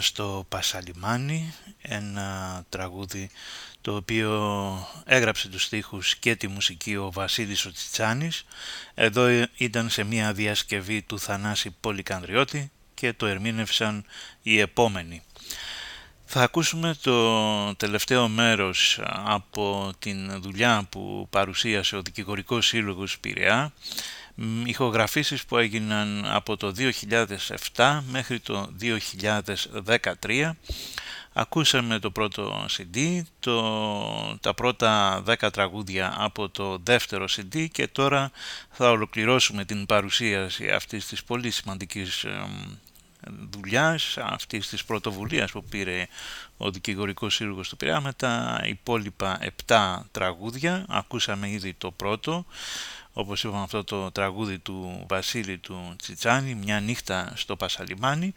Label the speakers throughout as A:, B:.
A: στο Πασαλιμάνι, ένα τραγούδι το οποίο έγραψε τους στίχους και τη μουσική ο Βασίλης ο Τσιτσάνης. Εδώ ήταν σε μια διασκευή του Θανάση Πολυκανδριώτη και το ερμήνευσαν οι επόμενοι. Θα ακούσουμε το τελευταίο μέρος από την δουλειά που παρουσίασε ο Δικηγορικός Σύλλογος Πειραιά ηχογραφήσεις που έγιναν από το 2007 μέχρι το 2013 Ακούσαμε το πρώτο CD, το, τα πρώτα 10 τραγούδια από το δεύτερο CD και τώρα θα ολοκληρώσουμε την παρουσίαση αυτής της πολύ σημαντικής δουλειάς, αυτής της πρωτοβουλίας που πήρε ο Δικηγορικός Σύλλογος του Πειραιά με τα υπόλοιπα 7 τραγούδια. Ακούσαμε ήδη το πρώτο όπως είπαμε αυτό το τραγούδι του Βασίλη του Τσιτσάνη, μια νύχτα στο Πασαλιμάνι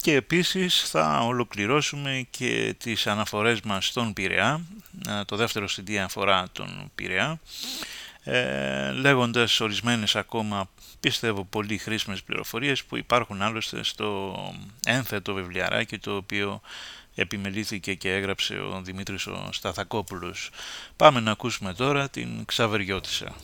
A: και επίσης θα ολοκληρώσουμε και τις αναφορές μας στον Πειραιά, το δεύτερο CD αφορά τον Πειραιά, ε, λέγοντας ορισμένες ακόμα πιστεύω πολύ χρήσιμες πληροφορίες που υπάρχουν άλλωστε στο ένθετο βιβλιαράκι το οποίο επιμελήθηκε και έγραψε ο Δημήτρης ο Σταθακόπουλος. Πάμε να ακούσουμε τώρα την Ξαβεριώτησα.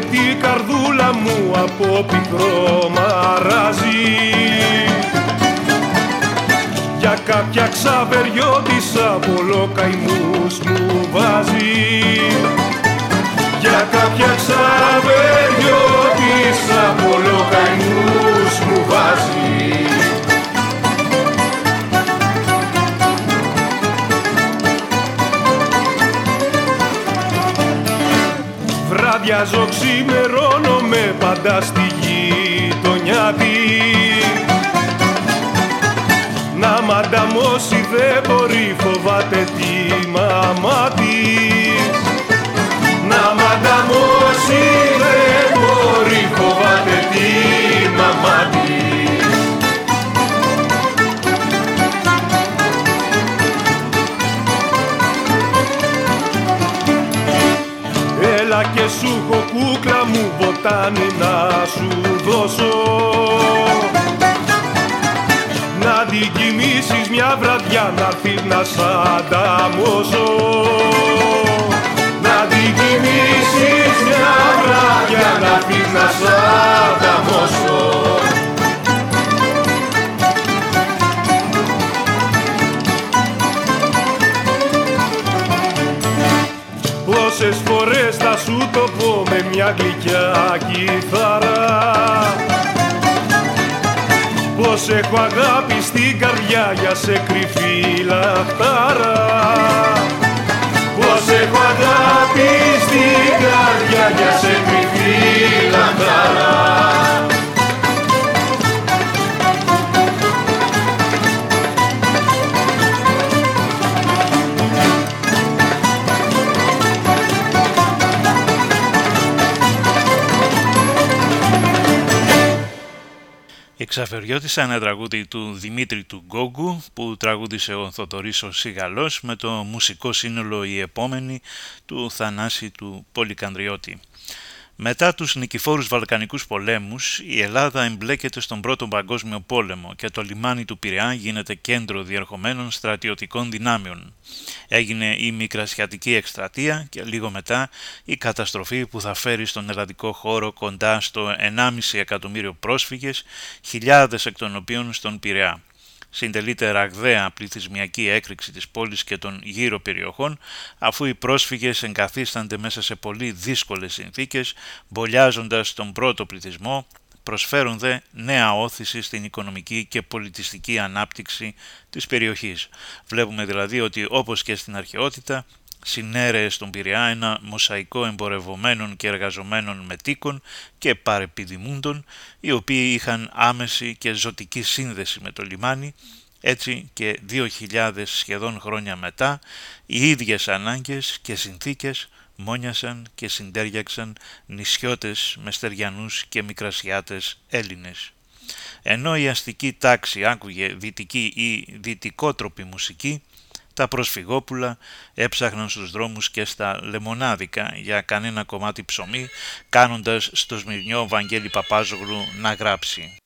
B: Μάρενε τι καρδούλα μου από πικρό μαράζι. Για κάποια ξαβεριώτησα πολλοκαημούς μου βάζει. Για κάποια ξαβεριώτησα πολλοκαημούς μου βάζει Βραδιάζω με πάντα στη γειτονιά της. Να μ' ανταμώσει δεν μπορεί φοβάται τη μαμά της. Να μ' ανταμώσει δεν μπορεί φοβάται σου έχω κούκλα μου βοτάνι να σου δώσω. Να την κοιμήσεις μια βραδιά να έρθεις να σ' ανταμώσω. Να την κοιμήσεις μια βραδιά να έρθεις να σ' ανταμώσω. Πόσες φορές θα σου το πω με μια γλυκιά κιθάρα. Πως έχω αγάπη στην καρδιά για σε κρυφή λαχτάρα. Πως έχω αγάπη στην καρδιά για σε κρυφή λαχτάρα
A: Εξαφεριώτησα ένα τραγούδι του Δημήτρη του Γκόγκου που τραγούδισε ο Θοδωρής ο Σιγαλός με το μουσικό σύνολο «Η Επόμενη» του Θανάση του Πολυκανδριώτη. Μετά τους νικηφόρους Βαλκανικούς πολέμους, η Ελλάδα εμπλέκεται στον Πρώτο Παγκόσμιο Πόλεμο και το λιμάνι του Πειραιά γίνεται κέντρο διερχομένων στρατιωτικών δυνάμεων. Έγινε η Μικρασιατική Εκστρατεία και λίγο μετά η καταστροφή που θα φέρει στον ελλαδικό χώρο κοντά στο 1,5 εκατομμύριο πρόσφυγες, χιλιάδες εκ των οποίων στον Πειραιά συντελείται ραγδαία πληθυσμιακή έκρηξη της πόλης και των γύρω περιοχών, αφού οι πρόσφυγες εγκαθίστανται μέσα σε πολύ δύσκολες συνθήκες, μπολιάζοντας τον πρώτο πληθυσμό, προσφέρουν δε νέα όθηση στην οικονομική και πολιτιστική ανάπτυξη της περιοχής. Βλέπουμε δηλαδή ότι όπως και στην αρχαιότητα, συνέρεες στον Πειραιά ένα μοσαϊκό εμπορευομένων και εργαζομένων μετίκων και παρεπιδημούντων, οι οποίοι είχαν άμεση και ζωτική σύνδεση με το λιμάνι, έτσι και 2.000 σχεδόν χρόνια μετά, οι ίδιες ανάγκες και συνθήκες μόνιασαν και συντέριαξαν νησιώτες, μεστεριανούς και μικρασιάτες Έλληνες. Ενώ η αστική τάξη άκουγε δυτική ή δυτικότροπη μουσική, τα προσφυγόπουλα έψαχναν στους δρόμους και στα λεμονάδικα για κανένα κομμάτι ψωμί, κάνοντας στο Σμυρνιό Βαγγέλη Παπάζογλου να γράψει.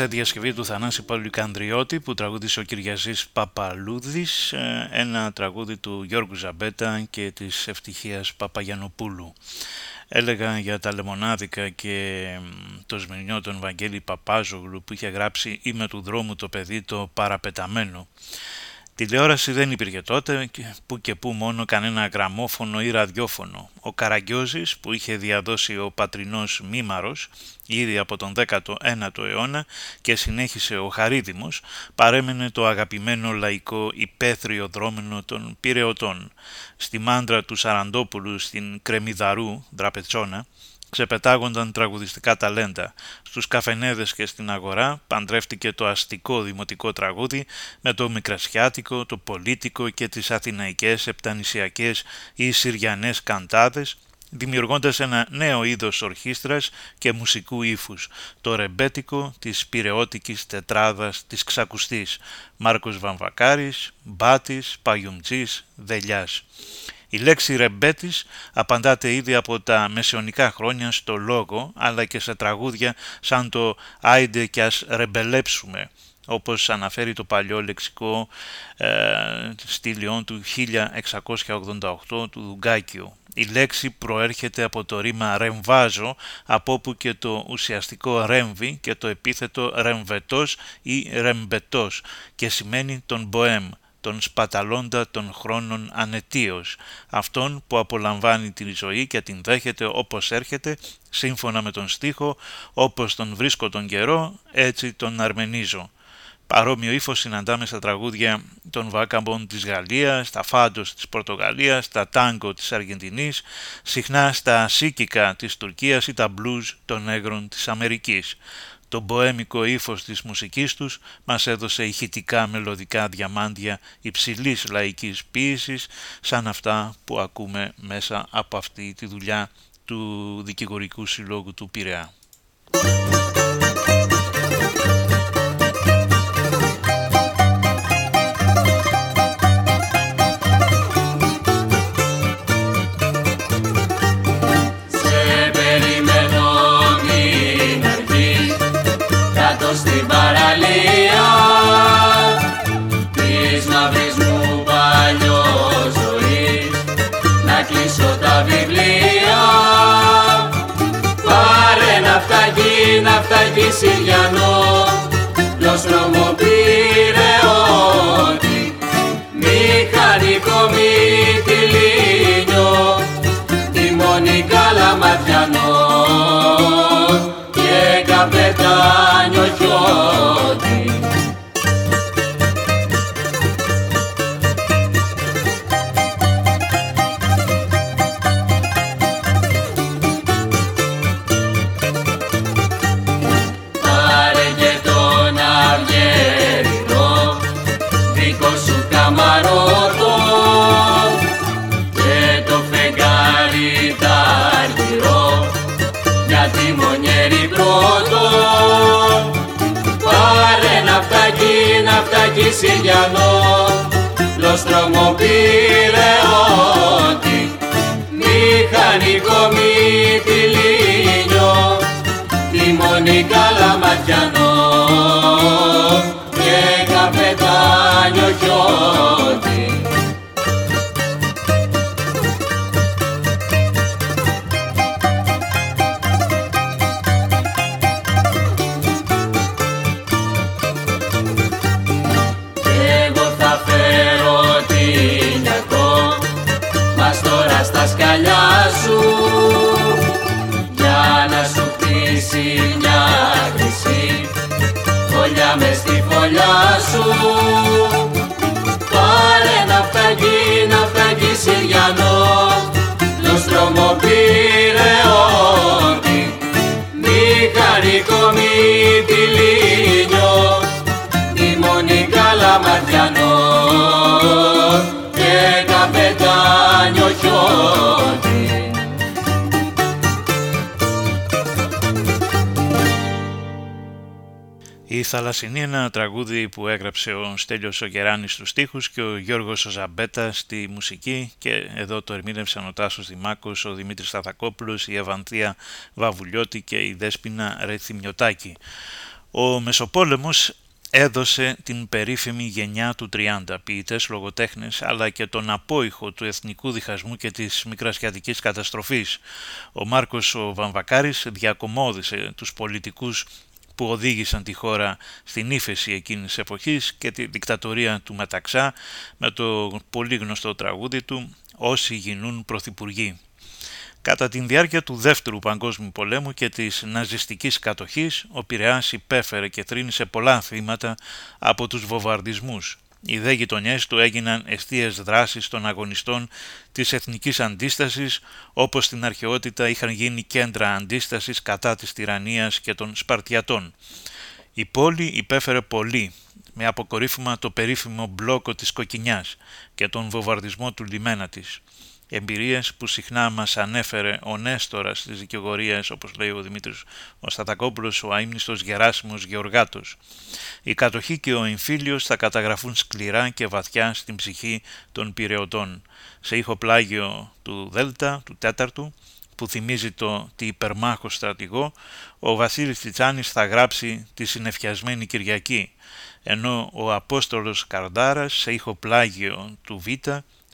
A: Σε διασκευή του Θανάση Παλουκανδριώτη που τραγούδισε ο Κυριαζής Παπαλούδης ε, ένα τραγούδι του Γιώργου Ζαμπέτα και της Ευτυχίας Παπαγιανοπούλου. Έλεγα για τα λεμονάδικα και μ, το σμηνιό τον Βαγγέλη Παπάζογλου που είχε γράψει «Είμαι του δρόμου το παιδί το παραπεταμένο». Τηλεόραση δεν υπήρχε τότε, και που και που μόνο κανένα γραμμόφωνο ή ραδιόφωνο. Ο Καραγκιόζης που είχε διαδώσει ο πατρινός Μήμαρος ήδη από τον 19ο αιώνα και συνέχισε ο Χαρίδημος, παρέμενε το αγαπημένο λαϊκό υπαίθριο δρόμενο των Πυρεωτών. Στη μάντρα του Σαραντόπουλου στην Κρεμιδαρού, Δραπετσόνα, ξεπετάγονταν τραγουδιστικά ταλέντα. Στους καφενέδες και στην αγορά παντρεύτηκε το αστικό δημοτικό τραγούδι με το μικρασιάτικο, το πολίτικο και τις αθηναϊκές, επτανησιακές ή συριανές καντάδες δημιουργώντας ένα νέο είδος ορχήστρας και μουσικού ύφους, το ρεμπέτικο της πυρεώτικης τετράδας της ξακουστής, Μάρκος Βαμβακάρης, Μπάτης, Παγιουμτζής, Δελιάς. Η λέξη ρεμπέτης απαντάται ήδη από τα μεσαιωνικά χρόνια στο λόγο, αλλά και σε τραγούδια σαν το «Άιντε κι ας ρεμπελέψουμε», όπως αναφέρει το παλιό λεξικό ε, στήλιον του 1688 του Δουγκάκιου. Η λέξη προέρχεται από το ρήμα ρεμβάζω, από όπου και το ουσιαστικό ρέμβι και το επίθετο ρεμβετός ή ρεμπετός και σημαίνει τον μποέμ, τον σπαταλώντα των χρόνων ανετίως, αυτόν που απολαμβάνει τη ζωή και την δέχεται όπως έρχεται, σύμφωνα με τον στίχο, όπως τον βρίσκω τον καιρό, έτσι τον αρμενίζω. Παρόμοιο ύφος συναντάμε στα τραγούδια των βάκαμπων της Γαλλίας, τα φάντος της Πορτογαλίας, τα τάγκο της Αργεντινής, συχνά στα σίκικα της Τουρκίας ή τα μπλουζ των νέγρων της Αμερικής. Το μποέμικο ύφος της μουσικής τους μας έδωσε ηχητικά μελωδικά διαμάντια υψηλής λαϊκής ποίησης σαν αυτά που ακούμε μέσα από αυτή τη δουλειά του Δικηγορικού Συλλόγου του Πειραιά.
C: Στην παραλία. Της μαύρης μου παλιός να κλείσω τα βιβλία. Πάρε ναυτάκι, ναυτάκι Συριανό Λοστρόμο
A: Η Θαλασσινή είναι ένα τραγούδι που έγραψε ο Στέλιος ο Γεράνης στους στίχους και ο Γιώργος ο Ζαμπέτα στη μουσική και εδώ το ερμήνευσαν ο Τάσος Δημάκος, ο Δημήτρης Σταθακόπουλος, η Ευανθία Βαβουλιώτη και η Δέσποινα Ρεθιμιωτάκη. Ο Μεσοπόλεμος έδωσε την περίφημη γενιά του 30 ποιητές λογοτέχνες αλλά και τον απόϊχο του εθνικού διχασμού και της μικρασιατικής καταστροφής. Ο Μάρκος ο Βαμβακάρης διακομώδησε τους πολιτικούς που οδήγησαν τη χώρα στην ύφεση εκείνης της εποχής και τη δικτατορία του Μεταξά με το πολύ γνωστό τραγούδι του «Όσοι γινούν πρωθυπουργοί». Κατά τη διάρκεια του Δεύτερου Παγκόσμιου Πολέμου και της ναζιστικής κατοχής, ο Πειραιάς υπέφερε και θρύνησε πολλά θύματα από τους βομβαρδισμούς οι δε γειτονιές του έγιναν αιστείες δράσεις των αγωνιστών της εθνικής αντίστασης, όπως στην αρχαιότητα είχαν γίνει κέντρα αντίστασης κατά της τυραννίας και των Σπαρτιατών. Η πόλη υπέφερε πολύ, με αποκορύφωμα το περίφημο μπλόκο της Κοκκινιάς και τον βομβαρδισμό του λιμένα της εμπειρίες που συχνά μας ανέφερε ο Νέστορας στις δικαιογορίες όπως λέει ο Δημήτρης ο Στατακόπουλος, ο αείμνηστος Γεράσιμος Γεωργάτος. Η κατοχή και ο εμφύλιος θα καταγραφούν σκληρά και βαθιά στην ψυχή των πυρεωτών. Σε ηχοπλάγιο του Δέλτα, του τέταρτου, που θυμίζει το «Τι υπερμάχο στρατηγό», ο Βασίλης Τιτσάνης θα γράψει «Τη συνεφιασμένη Κυριακή», ενώ ο Απόστολος Καρδάρας σε ηχοπλάγιο του Β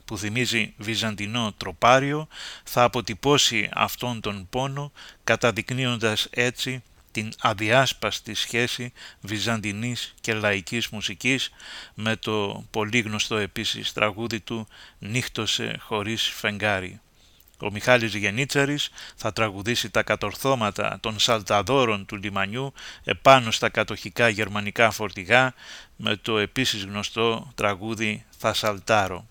A: που θυμίζει βυζαντινό τροπάριο θα αποτυπώσει αυτόν τον πόνο καταδεικνύοντας έτσι την αδιάσπαστη σχέση βυζαντινής και λαϊκής μουσικής με το πολύ γνωστό επίσης τραγούδι του «Νύχτωσε χωρίς φεγγάρι». Ο Μιχάλης Γενίτσαρης θα τραγουδήσει τα κατορθώματα των σαλταδόρων του λιμανιού επάνω στα κατοχικά γερμανικά φορτηγά με το επίσης γνωστό τραγούδι «Θα σαλτάρω»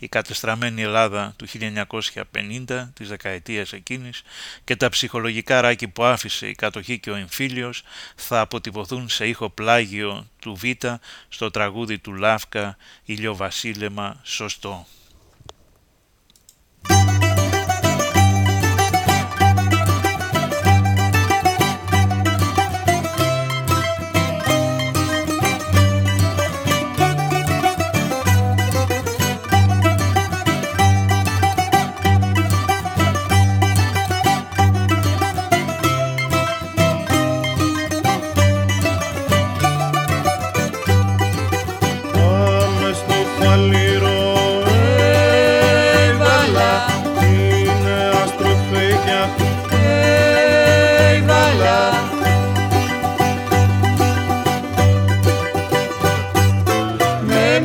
A: η κατεστραμμένη Ελλάδα του 1950, της δεκαετίας εκείνης και τα ψυχολογικά ράκη που άφησε η κατοχή και ο εμφύλιος θα σε ήχο πλάγιο του Β στο τραγούδι του Λάφκα «Ηλιοβασίλεμα σωστό».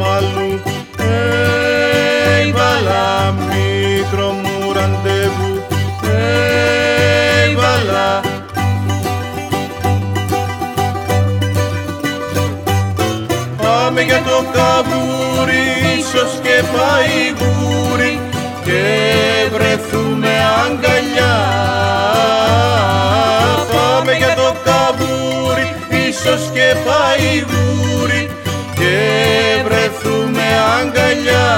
D: να πάμε αλλού βάλα μικρό μου ραντεβού βάλα Πάμε για το καβούρι ίσως και πάει γούρι και βρεθούμε αγκαλιά. Πάμε για το καβούρι ίσως και πάει γούρι και βρεθούμε αγκαλιά.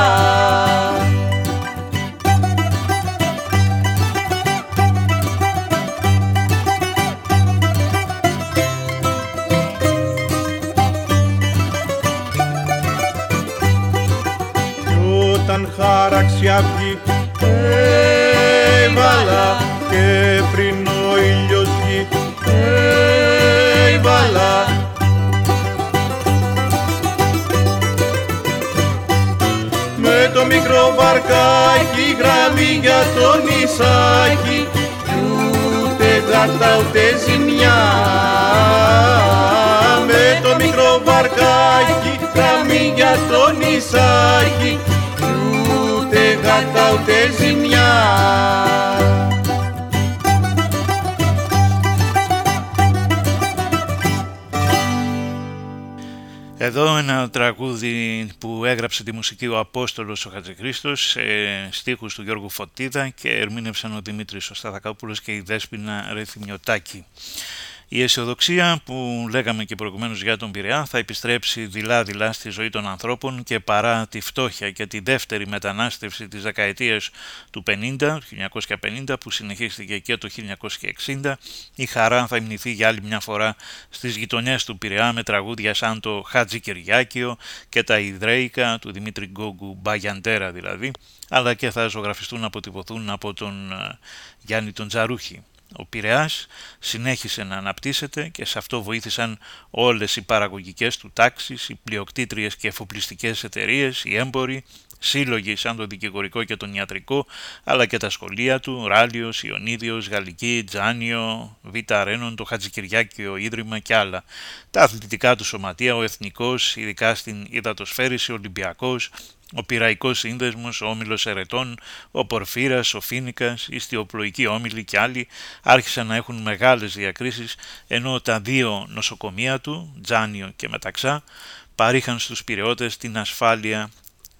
D: Χάραξε αυγή έβαλα και Με το μικρό βαρκάκι γραμμή για το νησάκι. Ούτε γάτα ούτε ζημιά. Με το μικρό βαρκάκι γραμμή για το νησάκι. Ούτε γάτα ούτε ζημιά
A: Εδώ ένα τραγούδι που έγραψε τη μουσική ο Απόστολος ο Χατζηχρήστος, ε, στίχους του Γιώργου Φωτίδα και ερμήνευσαν ο Δημήτρης ο Σταθακόπουλος και η Δέσποινα Ρεθιμιωτάκη. Η αισιοδοξία που λέγαμε και προηγουμένως για τον Πειραιά θα επιστρέψει δειλά-δειλά στη ζωή των ανθρώπων και παρά τη φτώχεια και τη δεύτερη μετανάστευση της δεκαετίας του 50, 1950 που συνεχίστηκε και το 1960 η χαρά θα υμνηθεί για άλλη μια φορά στις γειτονιές του Πειραιά με τραγούδια σαν το Χάτζη Κυριάκιο και τα Ιδρέικα του Δημήτρη Γκόγκου Μπαγιαντέρα δηλαδή αλλά και θα ζωγραφιστούν αποτυπωθούν από τον ε, Γιάννη τον Τζαρούχη. Ο Πειραιάς συνέχισε να αναπτύσσεται και σε αυτό βοήθησαν όλες οι παραγωγικές του τάξεις, οι πλειοκτήτριες και εφοπλιστικές εταιρείες, οι έμποροι, σύλλογοι σαν το δικηγορικό και τον ιατρικό, αλλά και τα σχολεία του, Ράλιος, Ιωνίδιος, Γαλλική, Τζάνιο, Β' Αρένων, το Χατζικυριάκιο Ίδρυμα και άλλα. Τα αθλητικά του σωματεία, ο Εθνικός, ειδικά στην υδατοσφαίριση, ο Ολυμπιακός, ο Πυραϊκός Σύνδεσμος, ο Όμιλος Ερετών, ο Πορφύρας, ο Φίνικας, οι Στιοπλοϊκοί Όμιλοι και άλλοι άρχισαν να έχουν μεγάλες διακρίσεις ενώ τα δύο νοσοκομεία του, Τζάνιο και Μεταξά, παρήχαν στους πυρεώτες την ασφάλεια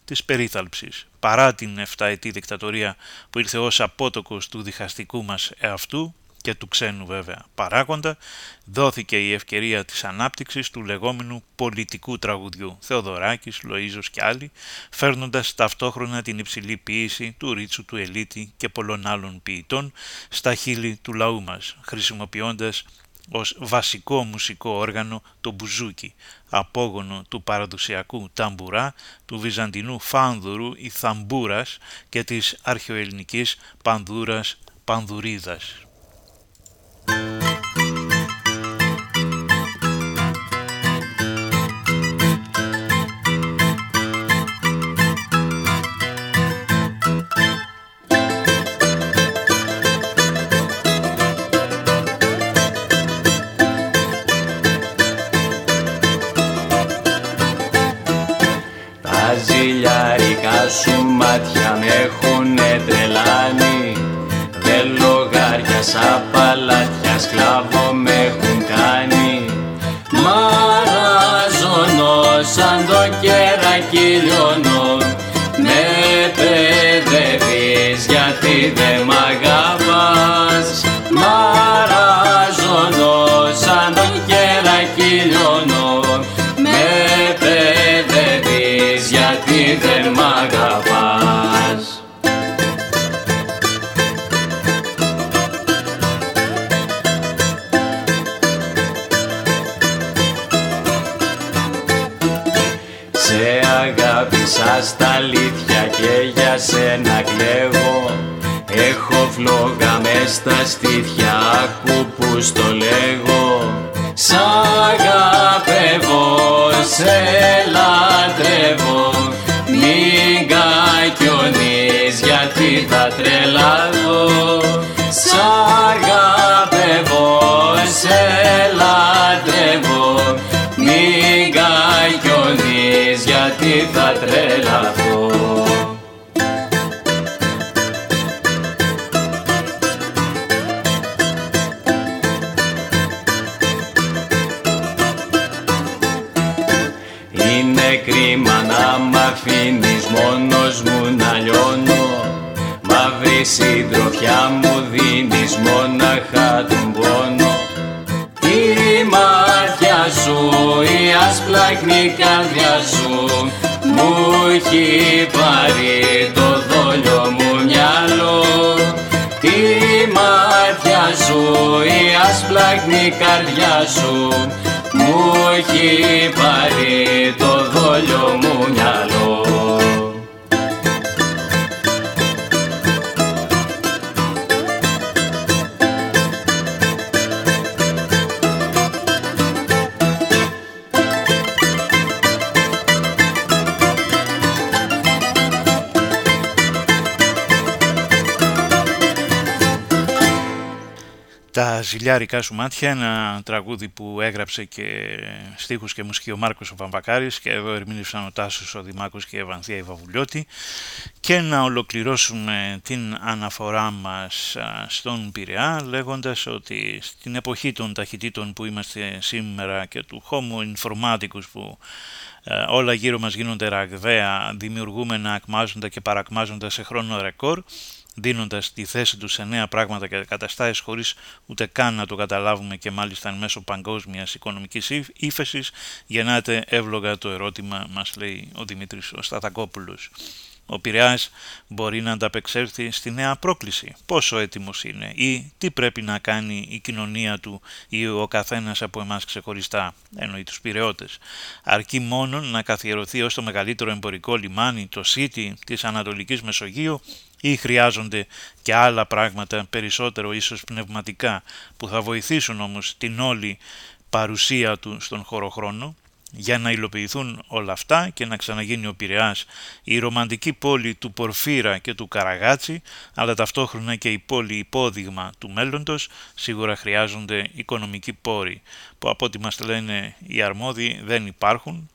A: της περίθαλψης. Παρά την 7 ετή δικτατορία που ήρθε ως απότοκος του διχαστικού μας εαυτού, και του ξένου βέβαια παράγοντα, δόθηκε η ευκαιρία της ανάπτυξης του λεγόμενου πολιτικού τραγουδιού Θεοδωράκης, Λοΐζος και άλλοι, φέρνοντας ταυτόχρονα την υψηλή ποίηση του Ρίτσου του Ελίτη και πολλών άλλων ποιητών στα χείλη του λαού μας, χρησιμοποιώντας ως βασικό μουσικό όργανο το μπουζούκι, απόγονο του παραδοσιακού ταμπουρά, του βυζαντινού φάνδουρου ή θαμπούρας και της αρχαιοελληνικής πανδούρας πανδουρίδας.
C: Zapalachias clavadas. Σένα κλαίγω Έχω φλόγα μες στα στήθια, άκου που στο λέγω. Σ' αγαπεύω, σε λατρεύω. Μην κακιονείς γιατί θα τρελαθώ. Σ' αγαπεύω, σε λατρεύω. Μην κακιονείς γιατί θα τρελαθώ συντροφιά μου δίνεις μόναχα τον πόνο. Η μάτια σου, η ασπλάχνη καρδιά σου Μου έχει πάρει το δόλιο μου μυαλό. Τη μάτια σου, η ασπλάχνη καρδιά σου μου έχει πάρει το δόλιο μου μυαλό
A: ζηλιάρικα σου μάτια, ένα τραγούδι που έγραψε και στίχους και μουσική ο Μάρκος ο Βαμβακάρης και εδώ ερμήνευσαν ο Τάσος ο Δημάκος και η Ευανθία η Βαβουλιώτη. Και να ολοκληρώσουμε την αναφορά μας στον Πειραιά λέγοντας ότι στην εποχή των ταχυτήτων που είμαστε σήμερα και του Homo Informaticus που όλα γύρω μας γίνονται ραγδαία, δημιουργούμενα, ακμάζοντα και παρακμάζοντα σε χρόνο ρεκόρ δίνοντας τη θέση τους σε νέα πράγματα και καταστάσεις χωρίς ούτε καν να το καταλάβουμε και μάλιστα μέσω παγκόσμιας οικονομικής ύφεσης, γεννάται εύλογα το ερώτημα, μας λέει ο Δημήτρης ο Σταθακόπουλος. Ο Πειραιάς μπορεί να ανταπεξέλθει στη νέα πρόκληση. Πόσο έτοιμος είναι ή τι πρέπει να κάνει η κοινωνία του ή ο καθένας από εμάς ξεχωριστά, εννοεί τους Πειραιώτες. Αρκεί μόνο να καθιερωθεί ως το μεγαλύτερο εμπορικό λιμάνι, το City της Ανατολικής Μεσογείου ή χρειάζονται και άλλα πράγματα περισσότερο ίσως πνευματικά που θα βοηθήσουν όμως την όλη παρουσία του στον χωροχρόνο για να υλοποιηθούν όλα αυτά και να ξαναγίνει ο Πειραιάς. Η ρομαντική πόλη του Πορφύρα και του Καραγάτσι αλλά ταυτόχρονα και η πόλη υπόδειγμα του μέλλοντος σίγουρα χρειάζονται οικονομικοί πόροι που από ό,τι μας λένε οι αρμόδιοι δεν υπάρχουν.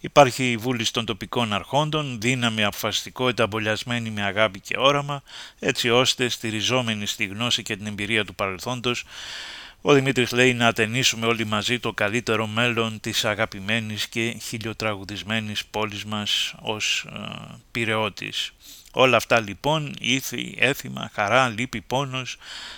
A: Υπάρχει η βούληση των τοπικών αρχόντων, δύναμη αποφασιστικότητα αμπολιασμένη με αγάπη και όραμα, έτσι ώστε στηριζόμενοι στη γνώση και την εμπειρία του παρελθόντος, ο Δημήτρης λέει να ατενίσουμε όλοι μαζί το καλύτερο μέλλον της αγαπημένης και χιλιοτραγουδισμένης πόλης μας ως ε, Όλα αυτά λοιπόν, ήθη, έθιμα, χαρά, λύπη, πόνος,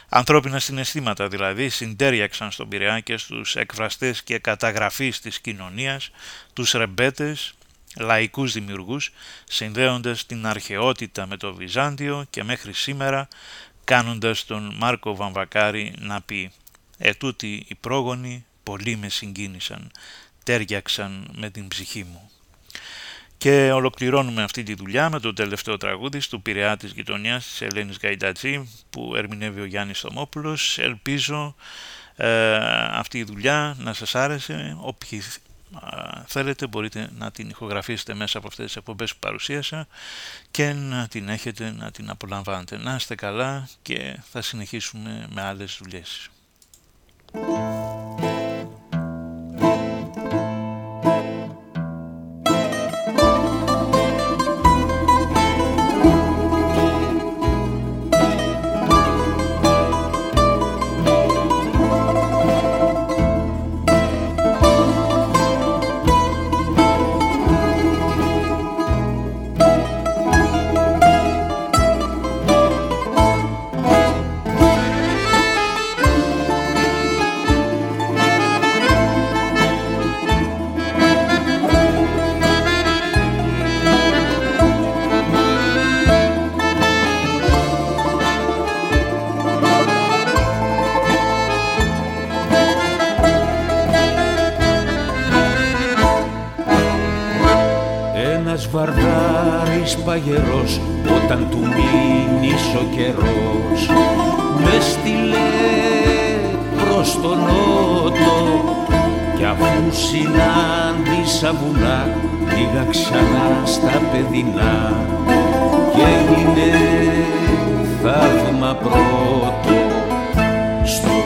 A: ανθρώπινα συναισθήματα δηλαδή, συντέριαξαν στον Πειραιά και στους εκφραστές και καταγραφείς της κοινωνίας, τους ρεμπέτες, λαϊκούς δημιουργούς, συνδέοντας την αρχαιότητα με το Βυζάντιο και μέχρι σήμερα κάνοντας τον Μάρκο Βαμβακάρη να πει «Ετούτοι οι πρόγονοι πολύ με συγκίνησαν, τέριαξαν με την ψυχή μου». Και ολοκληρώνουμε αυτή τη δουλειά με το τελευταίο τραγούδι του Πειραιά της γειτονιάς της Ελένης Γαϊντατζή που ερμηνεύει ο Γιάννης Θωμόπουλος. Ελπίζω ε, αυτή η δουλειά να σας άρεσε. Όποιοι θέλετε μπορείτε να την ηχογραφήσετε μέσα από αυτές τις εκπομπές που παρουσίασα και να την έχετε, να την απολαμβάνετε. Να είστε καλά και θα συνεχίσουμε με άλλες δουλειές.
E: Música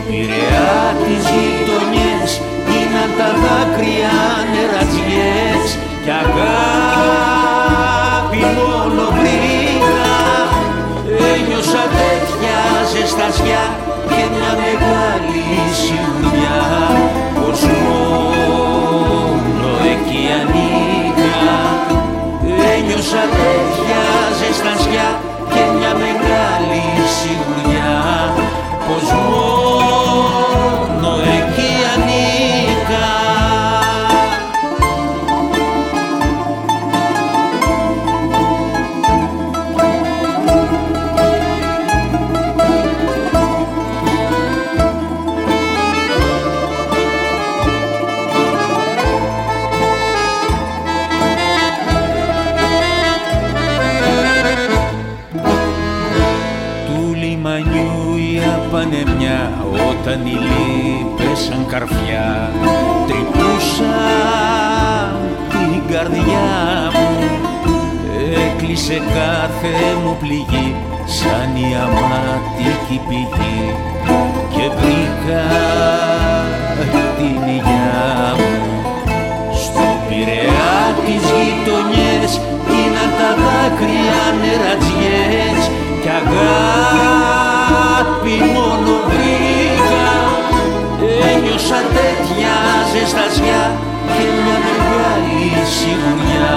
E: Πειραιά τις γειτονιές γίναν τα δάκρυα νερατζιές κι αγάπη μόνο βρήκα ένιωσα τέτοια ζεστασιά και μια μεγάλη σιγουριά. Πως μόνο εκεί ανήκα ένιωσα τέτοια ζεστασιά πέσαν καρφιά τρυπούσαν την καρδιά μου. Έκλεισε κάθε μου πληγή σαν η αμάτικη πηγή. Και βρήκα την υγειά μου. Στο Πειραιά τις γειτονιές γίναν τα δάκρυα νερατζιές και αγάπη μου ζεστασιά και μια μεγάλη σιγουριά.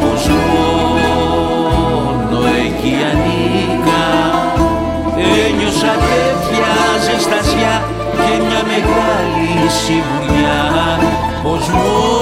E: Πως μόνο εκεί ανήκα. Ένιωσα τέτοια ζεστασιά και μια μεγάλη σιγουριά. Πως μόνο